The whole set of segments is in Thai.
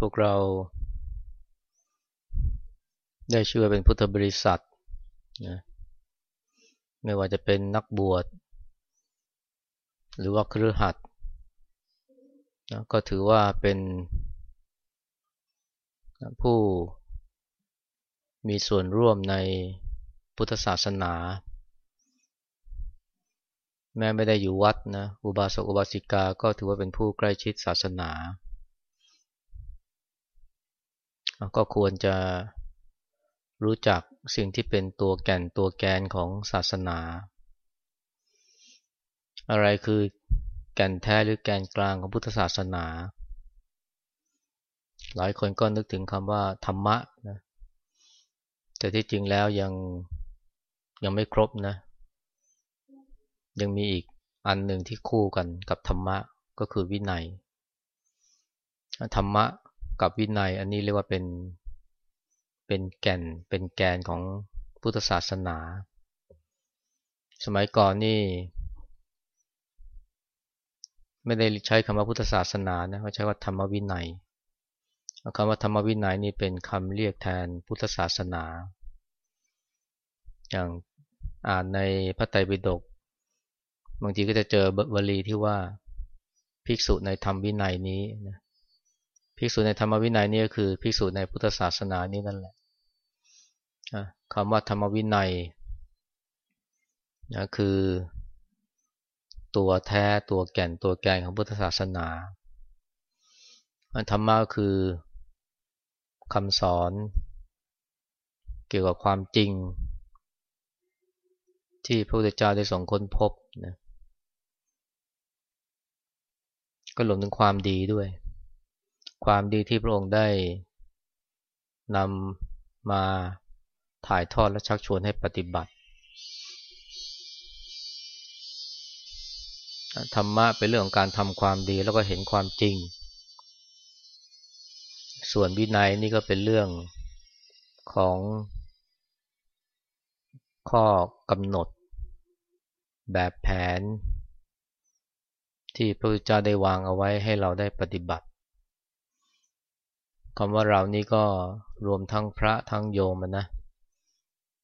พวกเราได้ชื่อเป็นพุทธบริษัทนะไม่ว่าจะเป็นนักบวช หรือว่าครือขัดนะก็ถือว่าเป็นผู้มีส่วนร่วมในพุทธศาสนา แม้ไม่ได้อยู่วัดนะอุบาสกอุบาสิกาก็ถือว่าเป็นผู้ใกล้ชิดศาสนา ก็ควรจะรู้จักสิ่งที่เป็นตัวแก่นตัวแกนของศาสนา อะไรคือแก่นแท้หรือแกนกลางของพุทธศาสนา หลายคนก็นึกถึงคำว่าธรรมะนะแต่ที่จริงแล้วยังยังไม่ครบนะ ยังมีอีกอันหนึ่งที่คู่กันกับธรรมะก็คือวินัย ธรรมะ กับวินัย อันนี้เรียกว่าเป็นเป็นแก่นเป็นแกนของพุทธศาสนา สมัยก่อนนี่ ไม่ได้ใช้คำว่าพุทธศาสนานะเขาใช้ว่าธรรมวินัยคำว่าธรรมวินัยนี่เป็นคำเรียกแทนพุทธศาสนา อย่างอ่านในพระไตรปิฎกบางทีก็จะเจอบลีที่ว่าภิกษุในธรรมวินัยนี้นะ ภิกษุในธรรมวินัยนี่ก็คือภิกษุในพุทธศาสนานี้นั่นแหละคำว่าธรรมวินัยนะคือตัวแท้ตัวแก่นตัวแกนของพุทธศาสนาธรรมะก็คือคำสอนเกี่ยวกับความจริง ที่พระพุทธเจ้าได้ส่งค้นพบนะก็รวมถึงความดีด้วย ความดีที่พระองค์ได้นำมาถ่ายทอดและชักชวนให้ปฏิบัติ ธรรมะเป็นเรื่องของการทำความดีแล้วก็เห็นความจริง ส่วนวินัยนี่ก็เป็นเรื่องของข้อกำหนด แบบแผน ที่พระพุทธเจ้าได้วางเอาไว้ให้เราได้ปฏิบัติ คำว่าเรานี่ก็รวมทั้งพระทั้งโยมนะ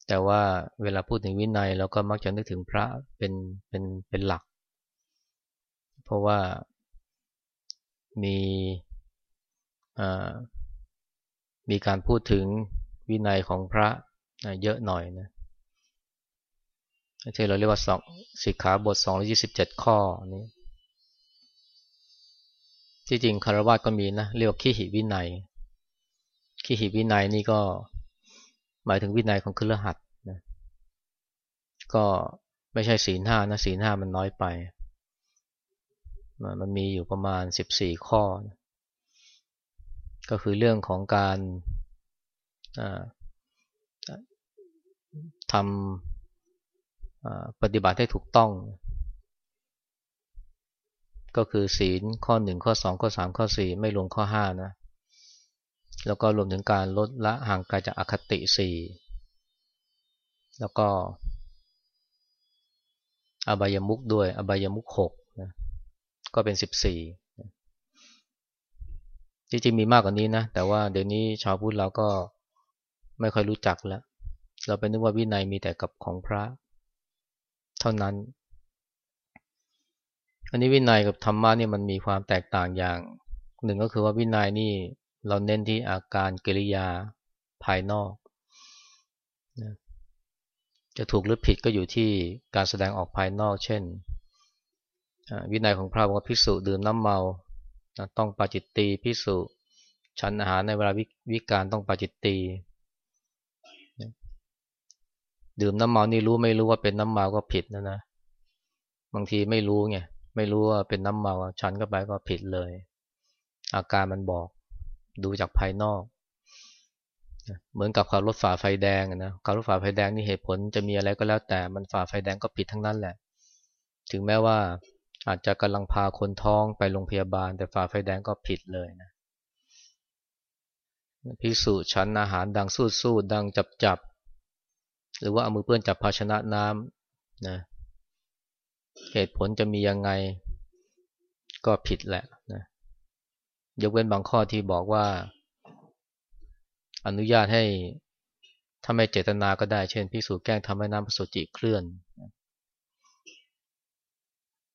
แต่ว่าเวลาพูดถึงวินัยเราก็มักจะนึกถึงพระเป็นเป็นเป็นหลัก เพราะว่ามีมีการพูดถึงวินัยของพระเยอะหน่อยนะที่เราเรียกว่าสองสิกขาบท 227 ข้อนี้ที่จริงคารวะก็มีนะเรียกขีหิวินัย ขีหิวินัยนี่ก็หมายถึงวินัยของครือหัดนะก็ไม่ใช่ศีลห้านะศีลห้ามันน้อยไป มันมีอยู่ประมาณสิบสี่ข้อนะก็คือเรื่องของการทำปฏิบัติให้ถูกต้อง ก็คือศีลข้อหนึ่งข้อสองข้อสามข้อสี่ไม่รวมข้อห้านะ แล้วก็รวมถึงการลดละห่างไกลจากอคติสี่แล้วก็ อบายมุกด้วย อบายมุกหกนะก็เป็นสิบสี่จริงๆมีมากกว่านี้นะ แต่ว่าเดี๋ยวนี้ชาวพุทธเราก็ไม่ค่อยรู้จักแล้ว เราไปนึกว่าวินัยมีแต่กับของพระ เท่านั้น อันนี้วินัยกับธรรมะนี่มันมีความแตกต่างอย่างหนึ่งก็คือว่าวินัยนี่ เราเน้นที่อาการกิริยาภายนอกนะจะถูกหรือผิดก็อยู่ที่การแสดงออกภายนอก เช่น วินัยของพระบอกว่าพิสุดื่มน้ำเมาต้องปาจิตตีพิสุฉันอาหารในเวลาวิการต้องปาจิตตีดื่มน้ำเมานี่รู้ไม่รู้ว่าเป็นน้ำเมาก็ผิดนะนะบางทีไม่รู้ไงไม่รู้ว่าเป็นน้ำเมาฉันก็ไปก็ผิดเลย อาการมันบอก ดูจากภายนอก เหมือนกับขับรถฝ่าไฟแดงนะขับรถฝ่าไฟแดงนี่เหตุผลจะมีอะไรก็แล้วแต่มันฝ่าไฟแดงก็ผิดทั้งนั้นแหละ ถึงแม้ว่าอาจจะกำลังพาคนท้องไปโรงพยาบาล แต่ฝ่าไฟแดงก็ผิดเลยนะพิสูจชั้นอาหารดังสู้สู้ดังจับจับหรือว่าเอามือเปื้อนจับภาชนะน้ำนะเหตุผลจะมียังไงก็ผิดแหละนะ ยกเว้นบางข้อที่บอกว่า อนุญาตให้ถ้าไม่เจตนาก็ได้ เช่นพิสูจแกล้งทำให้น้ำพสุจิเคลื่อน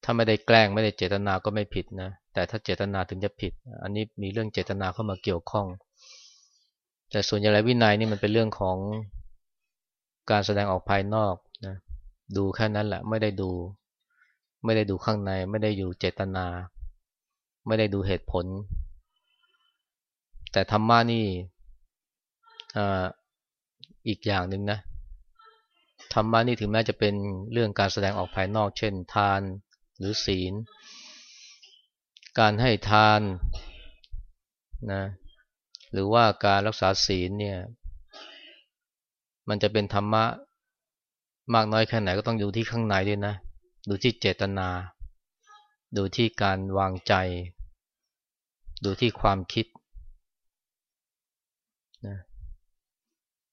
ถ้าไม่ได้แกล้งไม่ได้เจตนาก็ไม่ผิดนะ แต่ถ้าเจตนาถึงจะผิด อันนี้มีเรื่องเจตนาเข้ามาเกี่ยวข้อง แต่ส่วนใหญ่วินัยนี่มันเป็นเรื่องของการแสดงออกภายนอกนะดูแค่นั้นแหละไม่ได้ดู ไม่ได้ดูข้างใน ไม่ได้อยู่เจตนา ไม่ได้ดูเหตุผล แต่ธรรมะนี่อีกอย่างหนึ่งนะธรรมะนี่ถึงแม้จะเป็นเรื่องการแสดงออกภายนอก เช่น ทานหรือศีล การให้ทานนะหรือว่าการรักษาศีลเนี่ย มันจะเป็นธรรมะมากน้อยแค่ไหนก็ต้องดูที่ข้างในด้วยนะ ดูที่เจตนา ดูที่การวางใจ ดูที่ความคิดนะ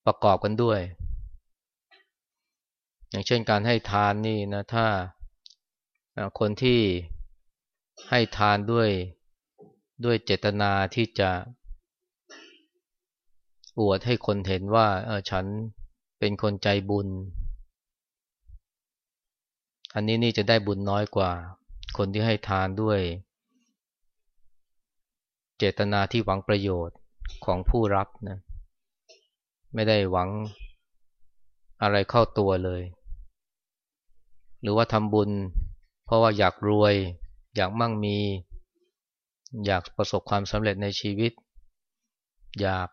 ประกอบกันด้วย อย่างเช่นการให้ทานนี่นะถ้าคนที่ให้ทานด้วยด้วยเจตนาที่จะอวดให้คนเห็นว่าเออฉันเป็นคนใจบุญ อันนี้นี่จะได้บุญน้อยกว่า คนที่ให้ทานด้วย เจตนาที่หวังประโยชน์ของผู้รับนะ ไม่ได้หวังอะไรเข้าตัวเลย หรือว่าทำบุญ เพราะว่าอยากรวย อยากมั่งมี อยากประสบความสำเร็จในชีวิต อยาก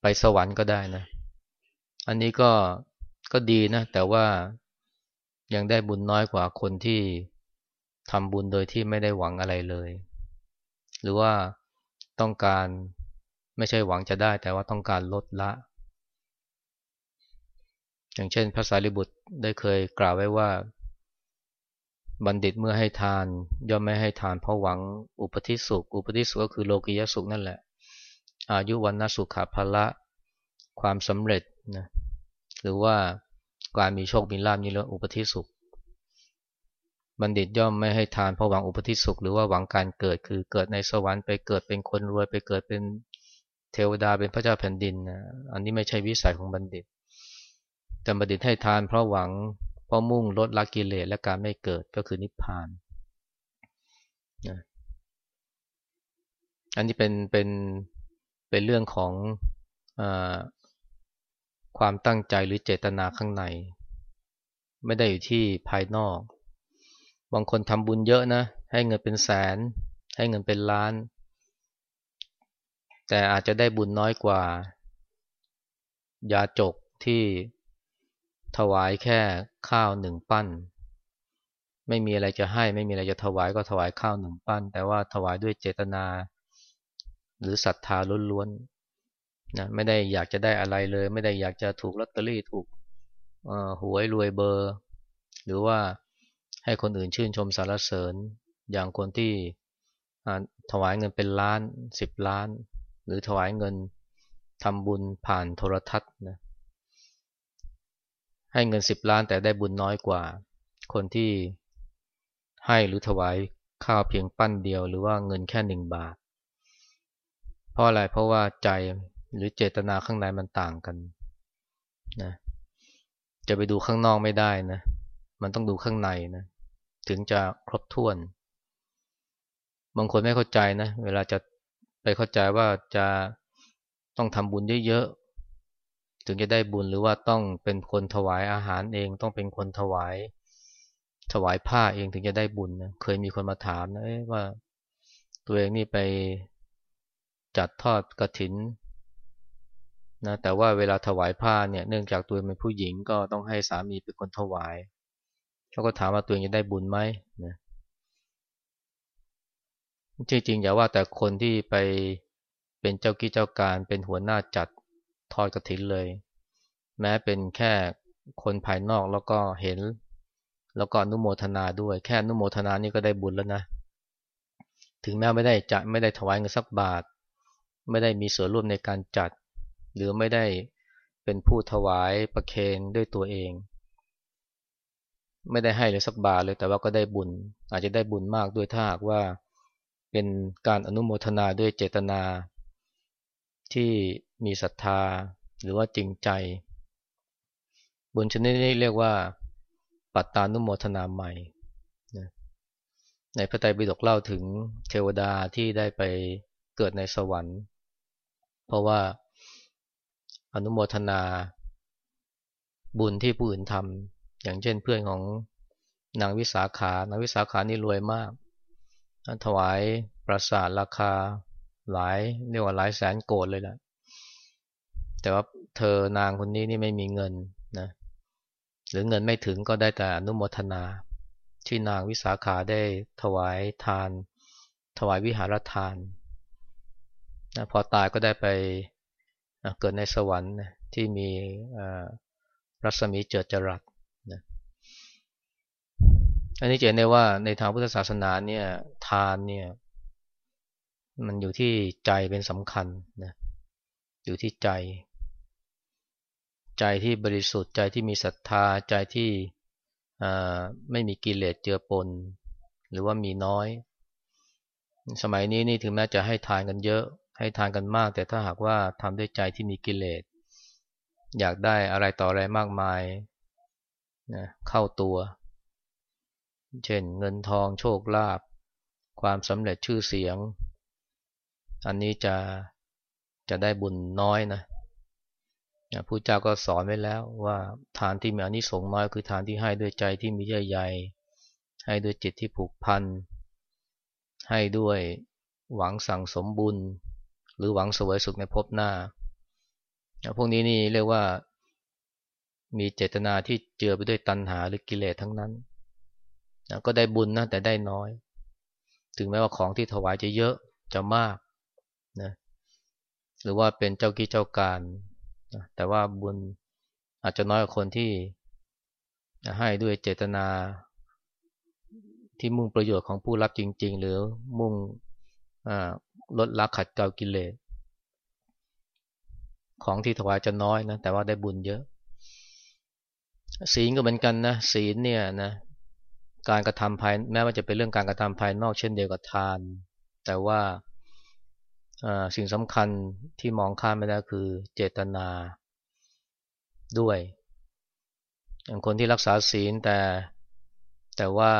ไปสวรรค์ก็ได้นะ อันนี้ก็ก็ดีนะ แต่ว่ายังได้บุญน้อยกว่าคนที่ทำบุญโดยที่ไม่ได้หวังอะไรเลย หรือว่าต้องการ ไม่ใช่หวังจะได้แต่ว่าต้องการลดละ อย่างเช่นพระสารีบุตรได้เคยกล่าวไว้ว่า บัณฑิตเมื่อให้ทาน ย่อมไม่ให้ทานเพราะหวังอุปทิสุข อุปทิสุขก็คือโลกิยสุขนั่นแหละ อายุวันนสุขภละ ความสำเร็จนะหรือว่าการมีโชคมีลาภนี่เรียกอุปธิสุข บัณฑิตย่อมไม่ให้ทานเพราะหวังอุปธิสุข หรือว่าหวังการเกิดคือเกิดในสวรรค์ไปเกิดเป็นคนรวยไปเกิดเป็น เทวดาเป็นพระเจ้าแผ่นดินนะอันนี้ไม่ใช่วิสัยของบัณฑิต แต่บัณฑิตให้ทานเพราะหวังเพราะมุ่งลดละกิเลสและการไม่เกิดก็คือนิพพานนะอันนี้เป็นเป็นเป็นเรื่องของอความตั้งใจหรือเจตนาข้างใน ไม่ได้อยู่ที่ภายนอก บางคนทำบุญเยอะนะ ให้เงินเป็นแสน ให้เงินเป็นล้าน แต่อาจจะได้บุญน้อยกว่า ยาจกที่ถวายแค่ข้าวหนึ่งปั้น ไม่มีอะไรจะให้ไม่มีอะไรจะถวายก็ถวายข้าวหนึ่งปั้น แต่ว่าถวายด้วยเจตนา หรือศรัทธาล้วนนะไม่ได้อยากจะได้อะไรเลย ไม่ได้อยากจะถูกลอตเตอรี่ถูกหวยรวยเบอร์ หรือว่าให้คนอื่นชื่นชมสารเสริญ อย่างคนที่ถวายเงินเป็นล้านสิบล้าน หรือถวายเงินทำบุญผ่านโทรทัศน์นะให้เงินสิบล้านแต่ได้บุญน้อยกว่า คนที่ให้หรือถวายข้าวเพียงปั้นเดียว หรือว่าเงินแค่หนึ่งบาท เพราะอะไรเพราะว่าใจหรือเจตนาข้างในมันต่างกันนะจะไปดูข้างนอกไม่ได้นะมันต้องดูข้างในนะถึงจะครบถ้วน บางคนไม่เข้าใจนะ เวลาจะ ไปเข้าใจว่าจะต้องทำบุญเยอะๆ ถึงจะได้บุญหรือว่าต้องเป็นคนถวายอาหารเอง ต้องเป็นคนถวาย ถวายผ้าเองถึงจะได้บุญนะ เคยมีคนมาถามนะว่า ตัวเองนี่ไปจัดทอดกระถินนะแต่ว่าเวลาถวายผ้าเนี่ย เนื่องจากตัวเป็นผู้หญิงก็ต้องให้สามีเป็นคนถวายเขาก็ถามว่าตัวเองจะได้บุญไหมนะ จริงๆอย่าว่าแต่คนที่ไปเป็นเจ้ากี้เจ้าการเป็นหัวหน้าจัดทอดกระถินเลย แม้เป็นแค่คนภายนอกแล้วก็เห็น แล้วก็นุโมทนาด้วย แค่นุโมทนานี่ก็ได้บุญแล้วนะ ถึงแม้ไม่ได้จะไม่ได้ถวายเงินสักบาท ไม่ได้มีส่วนร่วมในการจัด หรือไม่ได้เป็นผู้ถวายประเคนด้วยตัวเอง ไม่ได้ให้เลยสักบาทเลยแต่ว่าก็ได้บุญ อาจจะได้บุญมากด้วยถ้าหากว่า เป็นการอนุโมทนาด้วยเจตนา ที่มีศรัทธาหรือว่าจริงใจ บุญชนิดนี้เรียกว่า ปัตตานุโมทนาใหม่ในพระไตรปิฎกเล่าถึงเทวดาที่ได้ไปเกิดในสวรรค์ เพราะว่าอนุโมทนา บุญที่ผู้อื่นทำอย่างเช่นเพื่อนของนางวิสาขานางวิสาขานี่รวยมาก ถวายปราสาทราคาหลายเรียกว่าหลายแสนโกดเลยแหละแต่ว่าเธอนางคนนี้นี่ไม่มีเงินนะหรือเงินไม่ถึงก็ได้แต่อนุโมทนาที่นางวิสาขาได้ถวายทาน ถวายวิหารทานนะพอตายก็ได้ไปเกิดในสวรรค์ที่มีรัศมีเจิดจรัส อันนี้จะเห็นได้ว่าในทางพุทธศาสนาเนี่ยทานเนี่ยมันอยู่ที่ใจเป็นสำคัญนะอยู่ที่ใจ ใจที่บริสุทธิ์ใจที่มีศรัทธาใจที่ไม่มีกิเลสเจือปน หรือว่ามีน้อย สมัยนี้นี่ถึงแม้จะให้ทานกันเยอะ ให้ทานกันมาก แต่ถ้าหากว่าทำด้วยใจที่มีกิเลส อยากได้อะไรต่ออะไรมากมายนะเข้าตัว เช่นเงินทองโชคลาภความสำเร็จชื่อเสียง อันนี้จะจะได้บุญน้อยนะผู้เจ้าก็สอนไว้แล้วว่าทานที่มีอนิสงส์น้อยคือทานที่ให้ด้วยใจที่มีเยื่อใยให้ด้วยจิตที่ผูกพัน ให้ด้วยหวังสั่งสมบุญ หรือหวังสวยสุขในภพหน้า พวกนี้นี่เรียกว่ามีเจตนาที่เจือไปด้วยตัณหาหรือกิเลสทั้งนั้น นะก็ได้บุญนะแต่ได้น้อย ถึงแม้ว่าของที่ถวายจะเยอะจะมากนะหรือว่าเป็นเจ้ากี้เจ้าการนะแต่ว่าบุญอาจจะน้อยกว่าคนที่ให้ด้วยเจตนาที่มุ่งประโยชน์ของผู้รับจริง ๆ หรือมุ่งลดละขัดเกลากิเลสของที่ถวายจะน้อยนะแต่ว่าได้บุญเยอะ ศีลก็เหมือนกันนะศีลเนี่ยนะ การกระทำภายแม้ว่าจะเป็นเรื่องการกระทำภายนอกเช่นเดียวกับทาน แต่ว่าสิ่งสำคัญที่มองข้ามไม่ได้คือเจตนาด้วย อย่างคนที่รักษาศีลแต่แต่ว่า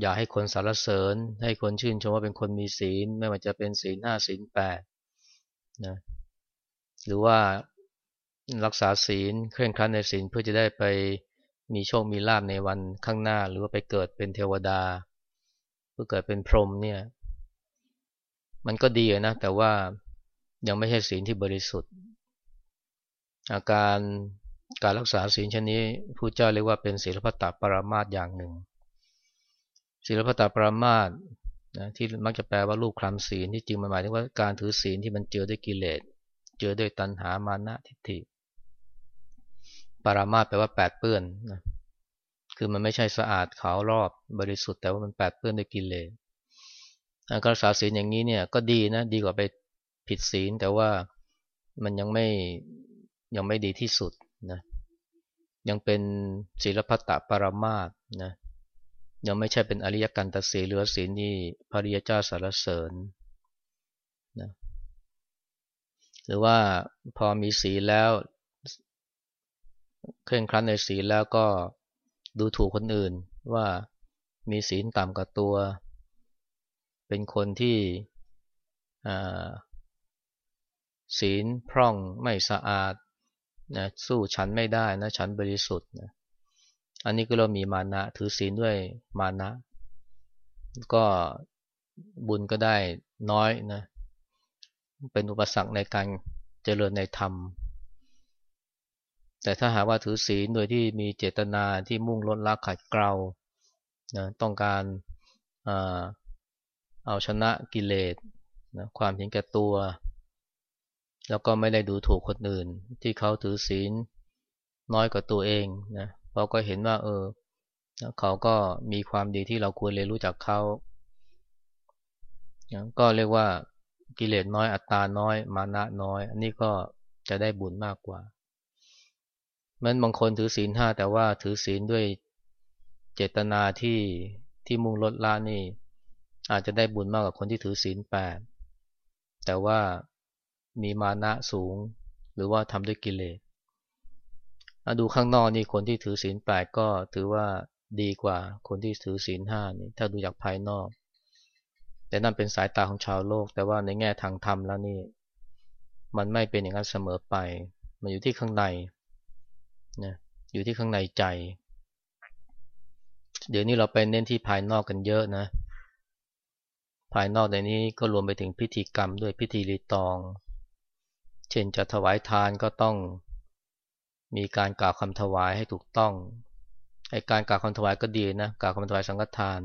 อย่าให้คนสรรเสริญ ให้คนชื่นชมว่าเป็นคนมีศีล ไม่ว่าจะเป็นศีลห้าศีลแปดนะหรือว่ารักษาศีลเคร่งครัดในศีลเพื่อจะได้ไป มีโชคมีลาบในวันข้างหน้า หรือว่าไปเกิดเป็นเทวดาเพื่อเกิดเป็นพรหมเนี่ย มันก็ดีนะ แต่ว่ายังไม่ใช่ศีลที่บริสุทธิ์ อาการการรักษาศีลชนี้ผู้เจ้าเรียกว่าเป็นศีลพัตตปรามาตอย่างหนึ่งศีลพัตตปรามาตนะที่มักจะแปลว่ารูปคลำศีลที่จริงมันหมายถึงว่าการถือศีลที่มันเจอด้วยกิเลสเจอด้วยตัณหามานะทิฏฐิ รามาสแปลว่าแปดเปื้อนนะคือมันไม่ใช่สะอาดขาวรอบบริสุทธิ์แต่ว่ามันแปดเปื้อนด้วยกิเลสการรักษาศีลอย่างนี้เนี่ยก็ดีนะดีกว่าไปผิดศีลแต่ว่ามันยังไม่ยังไม่ดีที่สุดนะยังเป็นศีลพัตตปรามาสนะยังไม่ใช่เป็นอริยกันตสีหรือศีลนี่พระริยเจ้าสารเสริญนะหรือว่าพอมีศีลแล้ว เคร่งครัดในศีลแล้วก็ดูถูกคนอื่นว่ามีศีลต่ำกว่าตัว เป็นคนที่ศีลพร่องไม่สะอาดนะสู้ฉันไม่ได้นะฉันบริสุทธิ์นะอันนี้ก็เรามีมานะถือศีลด้วยมานะ ก็บุญก็ได้น้อยนะเป็นอุปสรรคในการเจริญในธรรม แต่ถ้าหากว่าถือศีลโดยที่มีเจตนาที่มุ่งลดละขัดเกลานะต้องการเอาชนะกิเลสนะความเห็นแก่ตัว แล้วก็ไม่ได้ดูถูกคนอื่น ที่เขาถือศีลน้อยกว่าตัวเองนะเราก็เห็นว่า เออ เขาก็มีความดีที่เราควรเรียนรู้จากเขาก็เรียกว่ากิเลสน้อยอัตตาน้อย มานะน้อย อันนี้ก็จะได้บุญมากกว่า มันบางคนถือศีลห้าแต่ว่าถือศีลด้วยเจตนาที่ที่มุ่งลดละนี่ อาจจะได้บุญมากกว่าคนที่ถือศีลแปดแต่ว่ามีมานะสูง หรือว่าทำด้วยกิเลสดูข้างนอกนี่คนที่ถือศีลแปดก็ถือว่าดีกว่าคนที่ถือศีลห้านี่ถ้าดูจากภายนอก แต่นั่นเป็นสายตาของชาวโลก แต่ว่าในแง่ทางธรรมแล้วนี่ มันไม่เป็นอย่างนั้นเสมอไป มันอยู่ที่ข้างใน นะอยู่ที่ข้างในใจ เดี๋ยวนี้เราไปเน้นที่ภายนอกกันเยอะนะ ภายนอกในนี้ก็รวมไปถึงพิธีกรรมด้วยพิธีรีตอง เช่นจะถวายทานก็ต้อง มีการกล่าวคำถวายให้ถูกต้องไอการกล่าวคำถวายก็ดีนะกล่าวคำถวายสังฆทาน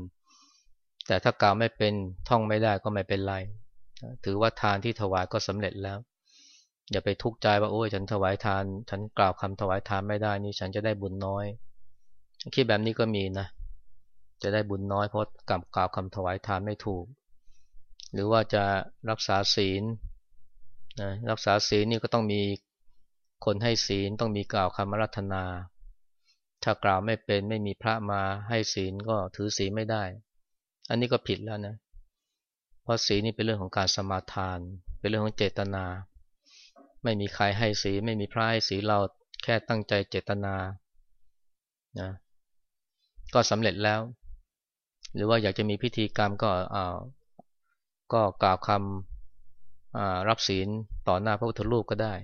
แต่ถ้ากล่าวไม่เป็นท่องไม่ได้ก็ไม่เป็นไร ถือว่าทานที่ถวายก็สำเร็จแล้ว อย่าไปทุกข์ใจว่าโอ้ยฉันถวายทาน ฉันกล่าวคำถวายทานไม่ได้นี่ฉันจะได้บุญน้อย คิดแบบนี้ก็มีนะ จะได้บุญน้อยเพราะกล่าวกล่าวคำถวายทานไม่ถูก หรือว่าจะรักษาศีลนะรักษาศีลนี่ก็ต้องมีคนให้ศีลต้องมีกล่าวคำรัตนา ถ้ากล่าวไม่เป็นไม่มีพระมาให้ศีลก็ถือศีลไม่ได้ อันนี้ก็ผิดแล้วนะ เพราะศีลนี่เป็นเรื่องของการสมาทาน เป็นเรื่องของเจตนา ไม่มีใครให้ศีลไม่มีพระให้ศีลเราแค่ตั้งใจเจตนานะก็สำเร็จแล้ว หรือว่าอยากจะมีพิธีกรรมก็อ่าก็กล่าวคำรับศีลต่อหน้าพระพุทธรูปก็ได้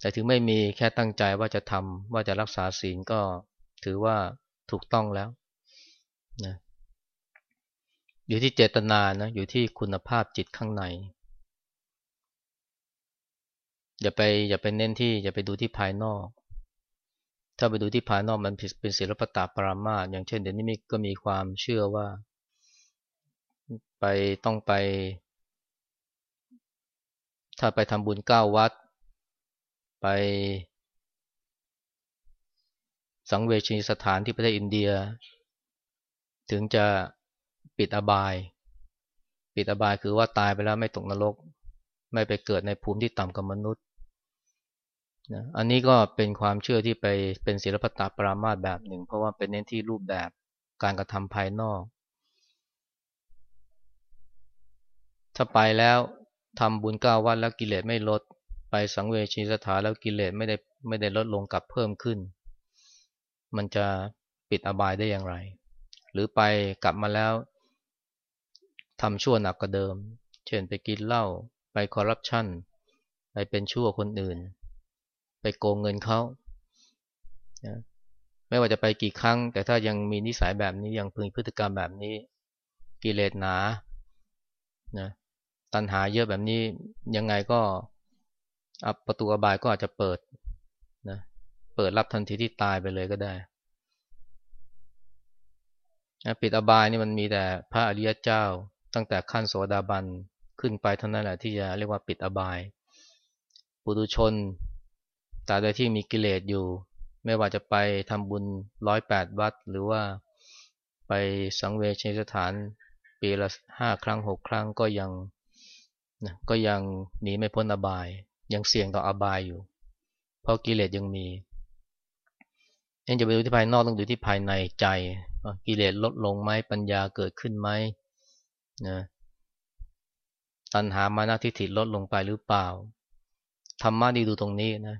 แต่ถึงไม่มีแค่ตั้งใจว่าจะทำว่าจะรักษาศีลก็ถือว่าถูกต้องแล้วนะอยู่ที่เจตนานะอยู่ที่คุณภาพจิตข้างใน อย่าไปอย่าไปเน้นที่อย่าไปดูที่ภายนอก ถ้าไปดูที่ภายนอกมันเป็นศิลปตาปรามาสอย่างเช่น เดี๋ยวนี้ก็มีความเชื่อว่า ไปต้องไป ถ้าไปทำบุญเก้าวัด ไป สังเวชนีสถานที่ประเทศอินเดีย ถึงจะปิดอบาย ปิดอบายคือว่าตายไปแล้วไม่ตกนรก ไม่ไปเกิดในภูมิที่ต่ำกว่ามนุษย์ นะอันนี้ก็เป็นความเชื่อที่ไปเป็นศิลปตาปรามาสแบบหนึ่ง เพราะว่าเป็นเน้นที่รูปแบบการกระทำภายนอก ถ้าไปแล้วทำบุญก้าวัดแล้วกิเลสไม่ลด ไปสังเวชีสถานแล้วกิเลสไม่ได้ไม่ได้ลดลงกับเพิ่มขึ้น มันจะปิดอบายได้อย่างไร หรือไปกลับมาแล้วทำชั่วหนักกว่าเดิม เช่นไปกินเหล้าไปคอร์รัปชันไปเป็นชั่วคนอื่น ไปโกงเงินเขาไม่ว่าจะไปกี่ครั้ง แต่ถ้ายังมีนิสัยแบบนี้ยังพึงพฤติกรรมแบบนี้ กิเลสหนานะตัณหาเยอะแบบนี้ยังไงก็ประตูอบายก็อาจจะเปิดนะเปิดรับทันทีที่ตายไปเลยก็ได้ปิดอบายนี่มันมีแต่พระอริยเจ้า ตั้งแต่ขั้นโสดาบันขึ้นไปเท่านั้นแหละที่จะเรียกว่าปิดอบาย ปุถุชน ตราใดที่มีกิเลสอยู่ ไม่ว่าจะไปทำบุญร้อยแปดวัด หรือว่าไปสังเวชสถานปีละห้าครั้งหกครั้งก็ยังนะก็ยังหนีไม่พ้นอบาย ยังเสี่ยงต่ออบายอยู่ เพราะกิเลสยังมียังจะไปดูที่ภายนอกต้องดูที่ภายในใจ กิเลสลดลงไหมปัญญาเกิดขึ้นไหมนะตัณหามานาทิฏฐิลดลงไปหรือเปล่าธรรมะนี่ดูตรงนี้นะ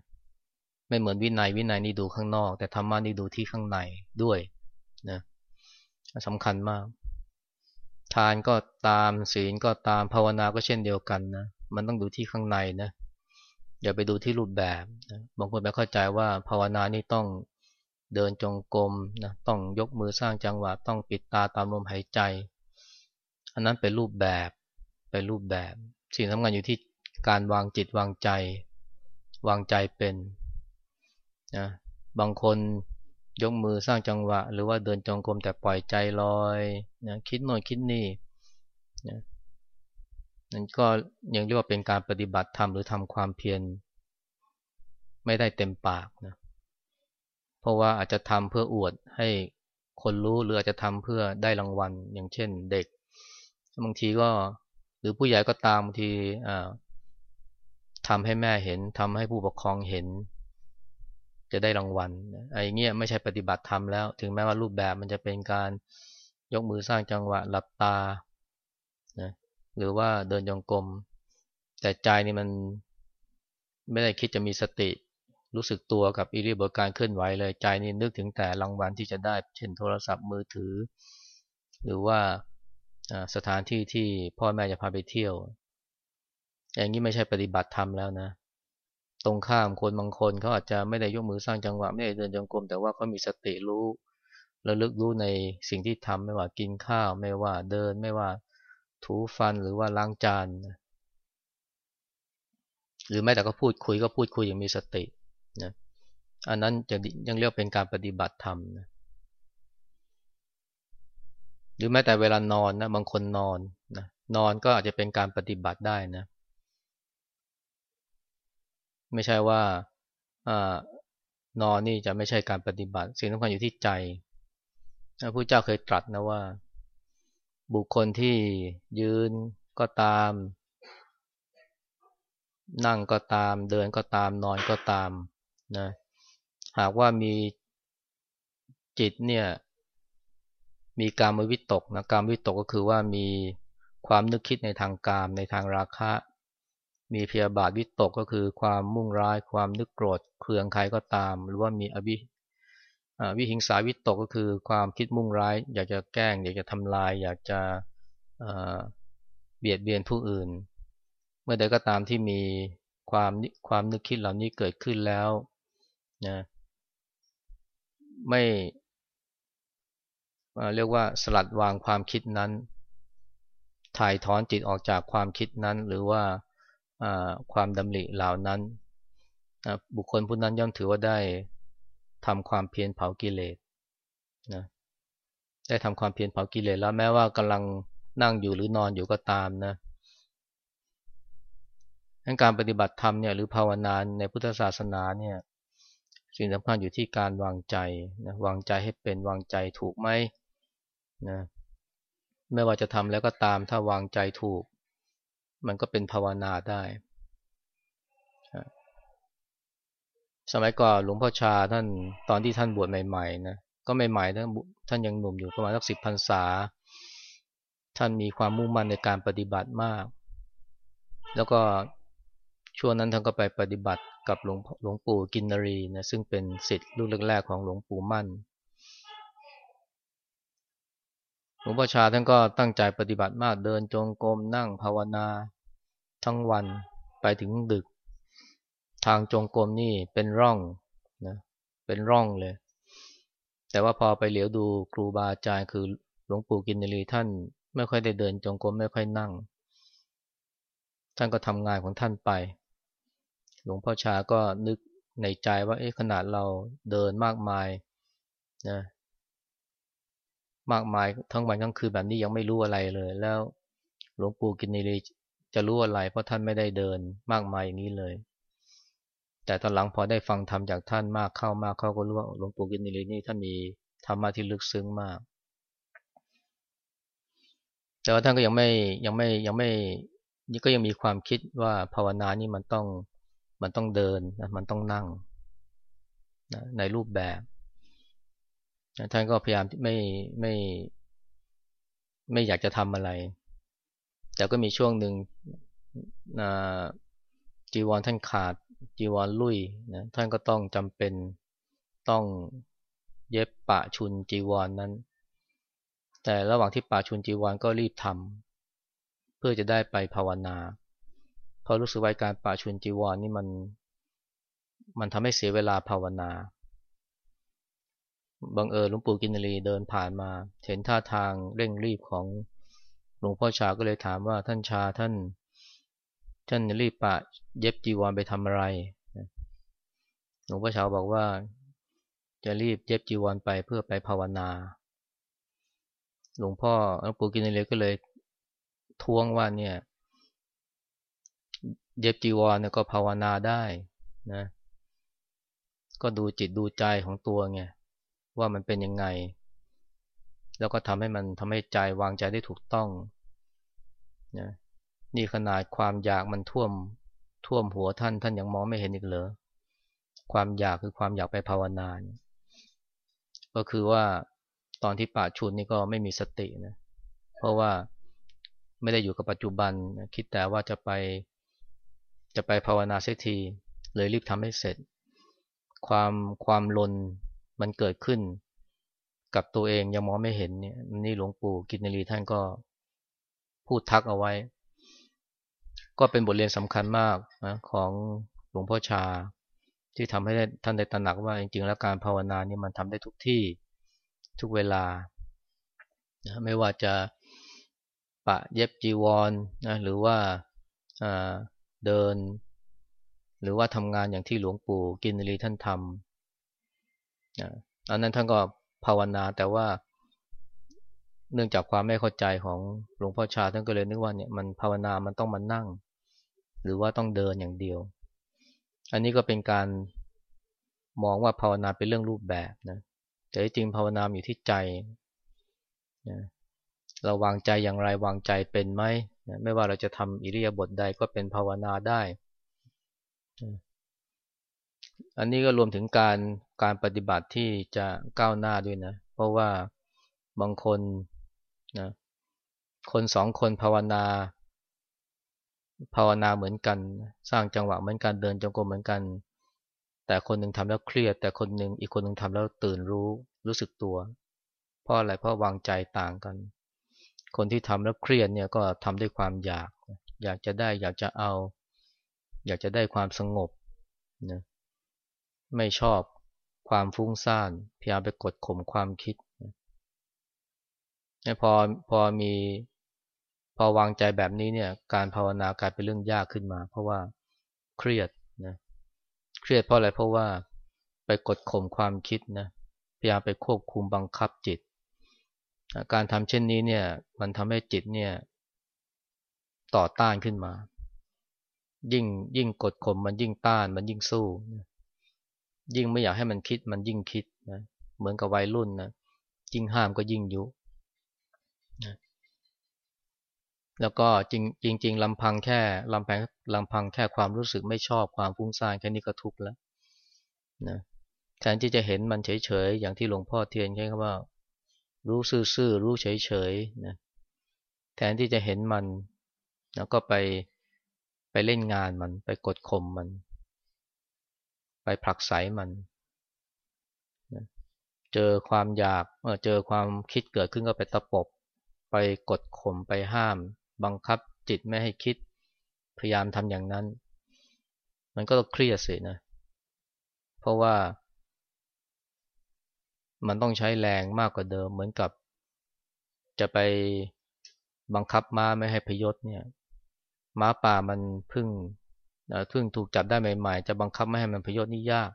ไม่เหมือนวินัยวินัยนี่ดูข้างนอก แต่ธรรมะนี่ดูที่ข้างในด้วยนะสำคัญมาก ทานก็ตามศีลก็ตามภาวนาก็เช่นเดียวกันนะมันต้องดูที่ข้างในนะอย่าไปดูที่รูปแบบนะบางคนไปเข้าใจว่าภาวนานี่ต้องเดินจงกรมนะต้องยกมือสร้างจังหวะ ต้องปิดตาตามลมหายใจ อันนั้นเป็นรูปแบบเป็นรูปแบบ สิ่งสำคัญอยู่ที่การวางจิตวางใจ วางใจเป็น นะบางคนยกมือสร้างจังหวะ หรือว่าเดินจงกรมแต่ปล่อยใจลอยนะคิดโน่นคิดนี่นะนั่นก็ยังเรียกว่าเป็นการปฏิบัติธรรมหรือทำความเพียรไม่ได้เต็มปากนะเพราะว่าอาจจะทำเพื่ออวดให้คนรู้หรืออาจจะทำเพื่อได้รางวัล อย่างเช่นเด็กบางทีก็หรือผู้ใหญ่ก็ตามบางทีทำให้แม่เห็นทำให้ผู้ปกครองเห็น จะได้รางวัลไอ้เงี้ยไม่ใช่ปฏิบัติธรรมแล้ว ถึงแม้ว่ารูปแบบมันจะเป็นการยกมือสร้างจังหวะหลับตานะหรือว่าเดินจงกรมแต่ใจนี่มันไม่ได้คิดจะมีสติ รู้สึกตัวกับอิริบทการเคลื่อนไหวเลยใจนี่นึกถึงแต่รางวัลที่จะได้ เช่นโทรศัพท์มือถือ หรือว่าสถานที่ที่พ่อแม่จะพาไปเที่ยว อย่างนี้ไม่ใช่ปฏิบัติธรรมแล้วนะ ตรงข้ามคนบางคนเขาอาจจะไม่ได้ยกมือสร้างจังหวะไม่ได้เดินจงกรมแต่ว่าเขามีสติรู้ระลึกรู้ในสิ่งที่ทำไม่ว่ากินข้าว ไม่ว่าเดินไม่ว่าถูฟันหรือว่าล้างจานหรือแม้แต่ก็พูดคุยก็พูดคุยอย่างมีสตินะอันนั้นจะยังเรียกเป็นการปฏิบัติธรรมนะหรือแม้แต่เวลานอนนะบางคนนอนนะนอนก็อาจจะเป็นการปฏิบัติได้นะ ไม่ใช่ว่าอนอนนี่จะไม่ใช่การปฏิบัติ สิ่งสำคัญอยู่ที่ใจพระพุทธเจ้าเคยตรัสนะว่า บุคคลที่ยืนก็ตาม นั่งก็ตาม เดินก็ตาม นอนก็ตามนะหากว่ามีจิตเนี่ย มีการมวิตกนะการวิตกก็คือว่ามีความนึกคิดในทางกามในทางราคะ มีพยาบาทวิตกก็คือความมุ่งร้ายความนึกโกรธเคืองใครก็ตาม หรือว่ามีอวิวิหิงสาวิตกก็คือความคิดมุ่งร้าย อยากจะแกล้ง อยากจะทำลาย อยากจะเบียดเบียนผู้อื่น เมื่อใดก็ตามที่มีความความนึกคิดเหล่านี้เกิดขึ้นแล้วนะไม่เรียกว่าสลัดวางความคิดนั้น ถ่ายถอนจิตออกจากความคิดนั้นหรือว่า ความดำริเหล่านั้น บุคคลผู้นั้นย่อมถือว่าได้ทำความเพียรเผากิเลสนะได้ทำความเพียรเผากิเลสแล้วแม้ว่ากำลังนั่งอยู่หรือนอนอยู่ก็ตามนะการปฏิบัติธรรมเนี่ยหรือภาวนาในพุทธศาสนาเนี่ยสิ่งสำคัญอยู่ที่การวางใจนะวางใจให้เป็นวางใจถูกไหมนะไม่ว่าจะทำแล้วก็ตามถ้าวางใจถูก มันก็เป็นภาวนาได้ สมัยก่อนหลวงพ่อชาท่านตอนที่ท่านบวชใหม่ๆนะก็ใหม่ๆท่านท่านยังหนุ่มอยู่ประมาณสักสิบพรรษา ท่านมีความมุ่งมั่นในการปฏิบัติมาก แล้วก็ช่วงนั้นท่านก็ไปปฏิบัติกับหลวงหลวงปู่กินนรีนะซึ่งเป็นศิษย์รุ่นแรกๆของหลวงปู่มั่น หลวงพ่อชาท่านก็ตั้งใจปฏิบัติมากเดินจงกรมนั่งภาวนา ทั้งวันไปถึงดึก ทางจงกรมนี่เป็นร่องนะเป็นร่องเลย แต่ว่าพอไปเหลียวดูครูบาอาจารย์คือหลวงปู่กินนรีท่านไม่ค่อยได้เดินจงกรมไม่ค่อยนั่ง ท่านก็ทำงานของท่านไป หลวงพ่อชาก็นึกในใจว่าเอ๊ะขนาดเราเดินมากมายนะ มากมายทั้งวันทั้งคืนแบบนี้ยังไม่รู้อะไรเลย แล้วหลวงปู่กินนีรีจะรู้อะไร เพราะท่านไม่ได้เดินมากมายอย่างนี้เลย แต่ตอนหลังพอได้ฟังธรรมจากท่านมากเข้ามากเข้าก็รู้ว่าหลวงปู่กินนีรีนี่ท่านมีธรรมะที่ลึกซึ้งมาก แต่ว่าท่านก็ยังไม่ยังไม่ยังไม่นี่ก็ยังมีความคิดว่าภาวนานี่มันต้องมันต้องเดินมันต้องนั่งนะในรูปแบบ ท่านก็พยายามไม่ไม่ไม่อยากจะทำอะไร แต่ก็มีช่วงหนึ่งจีวรท่านขาด จีวรลุยนะท่านก็ต้องจำเป็นต้องเย็บปะชุนจีวรนนั้น แต่ระหว่างที่ปะชุนจีวรก็รีบทำเพื่อจะได้ไปภาวนา เพราะรู้สึกว่าการป่าชุนจีวรนนี่มัน มันทำให้เสียเวลาภาวนา บังเอิญหลวงปู่กินรีเดินผ่านมา เห็นท่าทางเร่งรีบของหลวงพ่อชาก็เลยถามว่าท่านชาท่าน ท่านรีบปะ เย็บจีวรไปทำอะไรหลวงพ่อชาบอกว่า จะรีบเย็บจีวรไปเพื่อไปภาวนา หลวงพ่อหลวงปู่กินรีก็เลยท้วงว่าเนี่ย เย็บจีวรเนี่ยก็ภาวนาได้นะ ก็ดูจิตดูใจของตัวไง ว่ามันเป็นยังไง แล้วก็ทำให้มันทำให้ใจวางใจได้ถูกต้องนะนี่ขนาดความอยากมันท่วมท่วมหัวท่านท่านยังมองไม่เห็นอีกเหรอความอยากคือความอยากไปภาวนานก็คือว่าตอนที่ป่าชุนนี่ก็ไม่มีสตินะเพราะว่าไม่ได้อยู่กับปัจจุบันคิดแต่ว่าจะไปจะไปภาวนาเสียทีเลยรีบทำให้เสร็จ ความความลน มันเกิดขึ้น กับตัวเองยังมองไม่เห็นเนี่ยนี่หลวงปู่กินนรีท่านก็พูดทักเอาไว้ ก็เป็นบทเรียนสำคัญมากนะของหลวงพ่อชา ที่ทำให้ท่านได้ตระหนักว่าจริงๆ แล้วการภาวนานี่มันทำได้ทุกที่ทุกเวลาไม่ว่าจะปะเย็บจีวรนะหรือว่าเดิน หรือว่าทำงานอย่างที่หลวงปู่กินรีท่านทำ อันนั้นท่านก็ภาวนาแต่ว่า เนื่องจากความไม่เข้าใจของหลวงพ่อชาท่านก็เลยนึกว่าเนี่ยมันภาวนามันต้องมานั่ง หรือว่าต้องเดินอย่างเดียว อันนี้ก็เป็นการมองว่าภาวนาเป็นเรื่องรูปแบบนะแต่จริงภาวนาอยู่ที่ใจนะเราวางใจอย่างไรวางใจเป็นไหมนะไม่ว่าเราจะทำอิริยาบถใดก็เป็นภาวนาได้ อันนี้ก็รวมถึงการ การปฏิบัติที่จะก้าวหน้าด้วยนะ เพราะว่าบางคนนะคนสองคนภาวนา ภาวนาเหมือนกัน สร้างจังหวะเหมือนกันเดินจงกรมเหมือนกัน แต่คนหนึ่งทำแล้วเครียด แต่คนหนึ่งอีกคนหนึ่งทำแล้วตื่นรู้รู้สึกตัว เพราะอะไรเพราะวางใจต่างกัน คนที่ทำแล้วเครียดเนี่ยก็ทำด้วยความอยาก อยากจะได้อยากจะเอา อยากจะได้ความสงบนะไม่ชอบ ความฟุ้งซ่านพยายามไปกดข่มความคิดพอพอมีพอวางใจแบบนี้เนี่ยการภาวนากลายเป็นเรื่องยากขึ้นมา เพราะว่าเครียดนะเครียดเพราะอะไรเพราะว่าไปกดข่มความคิดนะพยายามไปควบคุมบังคับจิต การทำเช่นนี้เนี่ยมันทำให้จิตเนี่ยต่อต้านขึ้นมา ยิ่งยิ่งกดข่มมันยิ่งต้านมันยิ่งสู้ ยิ่งไม่อยากให้มันคิดมันยิ่งคิดนะเหมือนกับวัยรุ่นนะยิ่งห้ามก็ยิ่งยุนะแล้วก็จริงจริงลำพังแค่ลำพังลำพังแค่ความรู้สึกไม่ชอบความฟุ้งซ่านแค่นี้ก็ทุกข์แล้วนะแทนที่จะเห็นมันเฉยๆอย่างที่หลวงพ่อเทียนใช้คำว่า รู้ซื่อๆรู้เฉยๆนะแทนที่จะเห็นมันแล้วก็ไปไปเล่นงานมันไปกดข่มมัน ไปผลักไสมันนะเจอความอยากเจอความคิดเกิดขึ้นก็ไปตะปบ ไปกดข่มไปห้าม บังคับจิตไม่ให้คิด พยายามทำอย่างนั้น มันก็ต้องเครียดสินะ เพราะว่า มันต้องใช้แรงมากกว่าเดิม เหมือนกับ จะไปบังคับม้าไม่ให้พยศเนี่ยม้าป่ามันพึ่ง เพิ่งถูกจับได้ใหม่ ๆ จะบังคับไม่ให้มันพยศนี่ยาก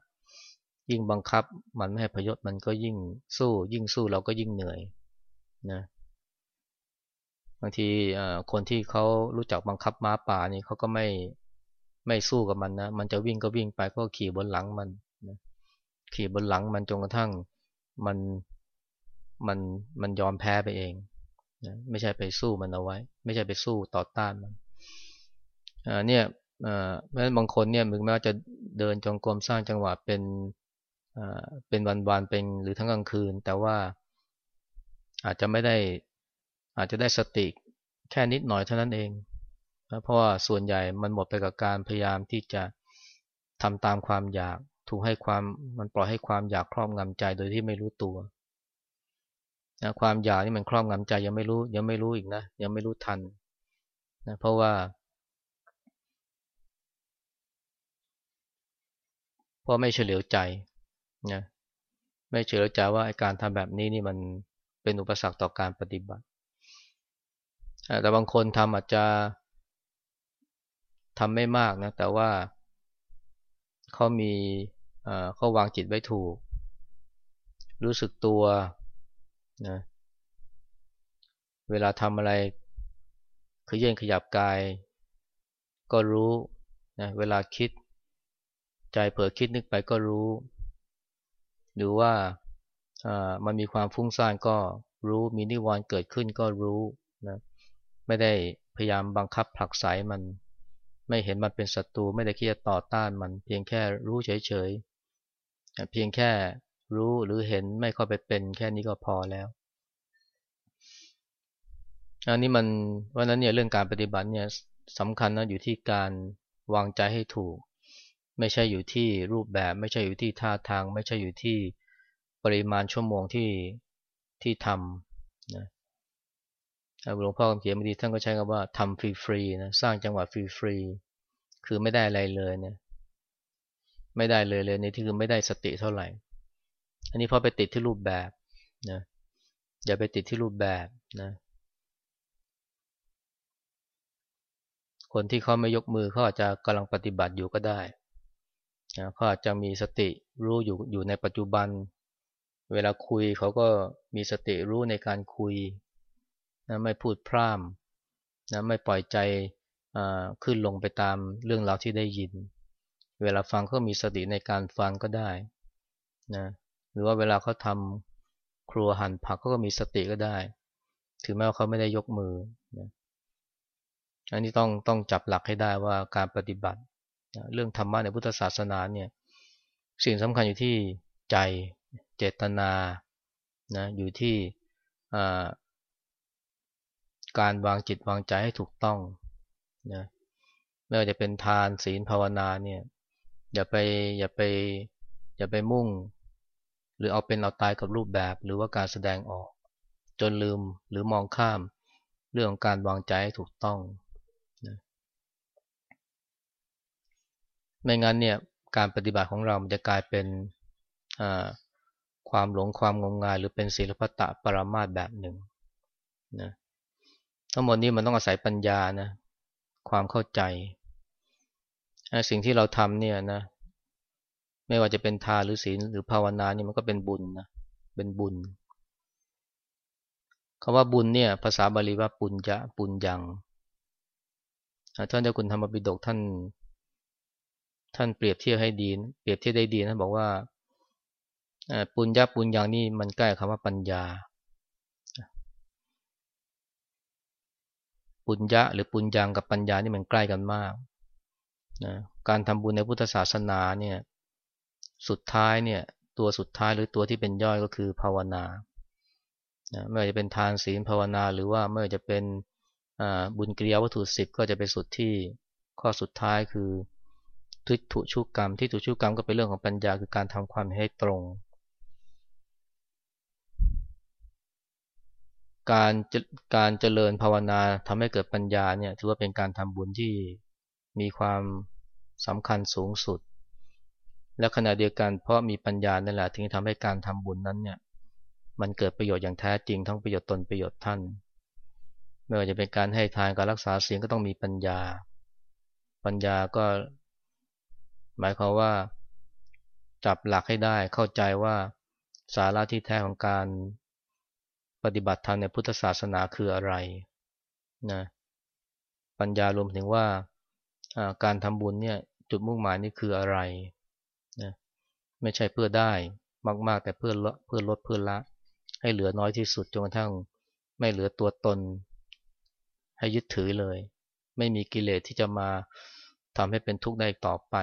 ยิ่งบังคับมันไม่ให้พยศมันก็ยิ่งสู้ ยิ่งสู้เราก็ยิ่งเหนื่อยนะบางทีคนที่เขารู้จักบังคับม้าป่านี่เขาก็ไม่ไม่สู้กับมันนะ มันจะวิ่งก็วิ่งไปก็ขี่บนหลังมันนะขี่บนหลังมันจนกระทั่งมันมันมันยอมแพ้ไปเองนะไม่ใช่ไปสู้มันเอาไว้ ไม่ใช่ไปสู้ต่อต้านมันอ่าเนี่ย แม้บางคนเนี่ยมึงแม้ว่าจะเดินจงกรมสร้างจังหวะเป็นเป็นวันๆเป็นหรือทั้งกลางคืน แต่ว่าอาจจะไม่ได้อาจจะได้สติแค่นิดหน่อยเท่านั้นเองนะเพราะว่าส่วนใหญ่มันหมดไปกับการพยายามที่จะทำตามความอยากถูกให้ความมันปล่อยให้ความอยากครอบงำใจโดยที่ไม่รู้ตัวนะความอยากนี่มันครอบงำใจยังไม่รู้ยังไม่รู้อีกนะยังไม่รู้ทันนะเพราะว่า เพราะไม่เฉลียวใจนะไม่เฉลียวใจว่าการทำแบบนี้นี่มันเป็นอุปสรรคต่อการปฏิบัติ แต่บางคนทำอาจจะทำไม่มากนะ แต่ว่าเขามีเขาวางจิตไว้ถูก รู้สึกตัวนะเวลาทำอะไรขยื่นขยับกาย ก็รู้นะเวลาคิด ใจเผลอคิดนึกไปก็รู้ หรือว่ามันมีความฟุ้งซ่านก็รู้มีนิวรณ์เกิดขึ้นก็รู้นะไม่ได้พยายามบังคับผลักไสมัน ไม่เห็นมันเป็นศัตรูไม่ได้คิดจะต่อต้านมัน เพียงแค่รู้เฉยๆเพียงแค่รู้หรือเห็นไม่เข้าไปเป็นแค่นี้ก็พอแล้วอันนี้มันวันนั้นเนี่ยเรื่องการปฏิบัติเนี่ยสำคัญนะอยู่ที่การวางใจให้ถูก ไม่ใช่อยู่ที่รูปแบบ ไม่ใช่อยู่ที่ท่าทาง ไม่ใช่อยู่ที่ปริมาณชั่วโมงที่ที่ทำนะหลวงพ่อคำเขียนบางทีท่านก็ใช้คำว่าทำฟรีๆนะสร้างจังหวะฟรีๆคือไม่ได้อะไรเลยเนี่ยไม่ได้เลยเลยในที่คือไม่ได้สติเท่าไหร่ อันนี้พราะไปติดที่รูปแบบนะอย่าไปติดที่รูปแบบนะคนที่เขาไม่ยกมือเขาอาจจะกำลังปฏิบัติอยู่ก็ได้ นะเขาอาจจะมีสติรู้อยู่อยู่ในปัจจุบัน เวลาคุยเขาก็มีสติรู้ในการคุยนะไม่พูดพร่ำนะไม่ปล่อยใจขึ้นลงไปตามเรื่องราวที่ได้ยิน เวลาฟังก็มีสติในการฟังก็ได้นะหรือว่าเวลาเขาทำครัวหั่นผักเขาก็มีสติก็ได้ ถึงแม้ว่าเขาไม่ได้ยกมือนะอันนี้ต้องต้องจับหลักให้ได้ว่าการปฏิบัติ เรื่องธรรมะในพุทธศาสนาเนี่ยสิ่งสำคัญอยู่ที่ใจเจตนานะอยู่ที่การวางจิตวางใจให้ถูกต้องนะไม่ว่าจะเป็นทานศีลภาวนาเนี่ยอย่าไปอย่าไปอย่าไปมุ่ง หรือเอาเป็นเอาตายกับรูปแบบ หรือว่าการแสดงออก จนลืมหรือมองข้ามเรื่องของการวางใจให้ถูกต้องนะ ไม่งั้นเนี่ยการปฏิบัติของเรามันจะกลายเป็นความหลงความงมงาย หรือเป็นศิลปะตะปรามาสแบบหนึ่งนะทั้งหมดนี้มันต้องอาศัยปัญญานะความเข้าใจ สิ่งที่เราทำเนี่ยนะไม่ว่าจะเป็นทานหรือศีลหรือภาวนานี่มันก็เป็นบุญนะเป็นบุญคำว่าบุญเนี่ย ภาษาบาลีว่าปุญญะปุญญังท่านเจ้าคุณธรรมบิดกท่าน ท่านเปรียบเทียบให้ดี เปรียบเทียบได้ดีนะบอกว่าปุญญาปุญญังนี่มันใกล้คำว่าปัญญา ปุญญะหรือปุญญังกับปัญญานี่มันใกล้กันมากนะการทำบุญในพุทธศาสนาเนี่ยสุดท้ายเนี่ยตัวสุดท้ายหรือตัวที่เป็นย่อยก็คือภาวนานะไม่ว่าจะเป็นทานศีลภาวนาหรือว่าไม่ว่าจะเป็นบุญกิริยาวัตถุสิบก็จะไปสุดที่ข้อสุดท้ายคือ ทิฏฐุชุกกรรมที่ถุชุกกรรมก็เป็นเรื่องของปัญญาคือการทำความให้ตรง การการเจริญภาวนาทำให้เกิดปัญญาเนี่ยถือว่าเป็นการทำบุญที่มีความสำคัญสูงสุด และขณะเดียวกันเพราะมีปัญญานั่นแหละถึงทำให้การทำบุญนั้นเนี่ยมันเกิดประโยชน์อย่างแท้จริงทั้งประโยชน์ตนประโยชน์ท่าน ไม่ว่าจะเป็นการให้ทานการรักษาเสียงก็ต้องมีปัญญา ปัญญาก็ หมายความว่า จับหลักให้ได้เข้าใจว่าสาระที่แท้ของการปฏิบัติธรรมในพุทธศาสนาคืออะไรนะปัญญารวมถึงว่าการทำบุญเนี่ยจุดมุ่งหมายนี่คืออะไรนะไม่ใช่เพื่อได้มาก ๆ แต่เพื่อลดเพื่อลดเพื่อละ ให้เหลือน้อยที่สุดจนกระทั่งไม่เหลือตัวตน ให้ยึดถือเลย ไม่มีกิเลสที่จะมาทำให้เป็นทุกข์ได้ต่อไป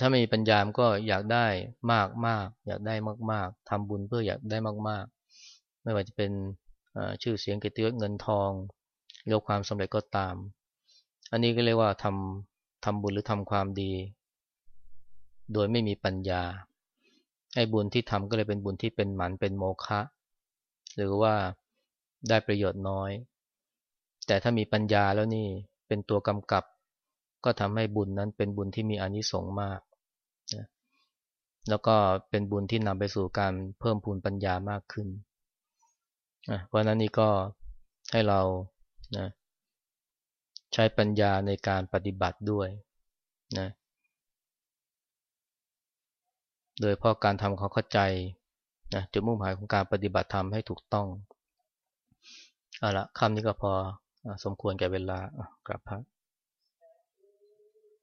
ถ้าไม่มีปัญญามก็อยากได้มากมากอยากได้มาก ๆทำบุญเพื่ออยากได้มาก ๆ ไม่ว่าจะเป็นชื่อเสียงเกียรติยศเงินทองเรียกความสำเร็จก็ตาม อันนี้ก็เรียกว่าทำทำบุญหรือทำความดี โดยไม่มีปัญญาไอ้บุญที่ทำก็เลยเป็นบุญที่เป็นหมันเป็นโมฆะหรือว่าได้ประโยชน์น้อย แต่ถ้ามีปัญญาแล้วนี่เป็นตัวกำกับ ก็ทำให้บุญนั้นเป็นบุญที่มีอานิสงส์มากนะแล้วก็เป็นบุญที่นำไปสู่การเพิ่มพูนปัญญามากขึ้นเพราะนั้นนี่ก็ให้เรานะใช้ปัญญาในการปฏิบัติด้วยนะโดยเพราะการทำความเข้าใจนะจุดมุ่งหมายของการปฏิบัติธรรมให้ถูกต้องเอาละคำนี้ก็พอสมควรแก่เวลากลับพัก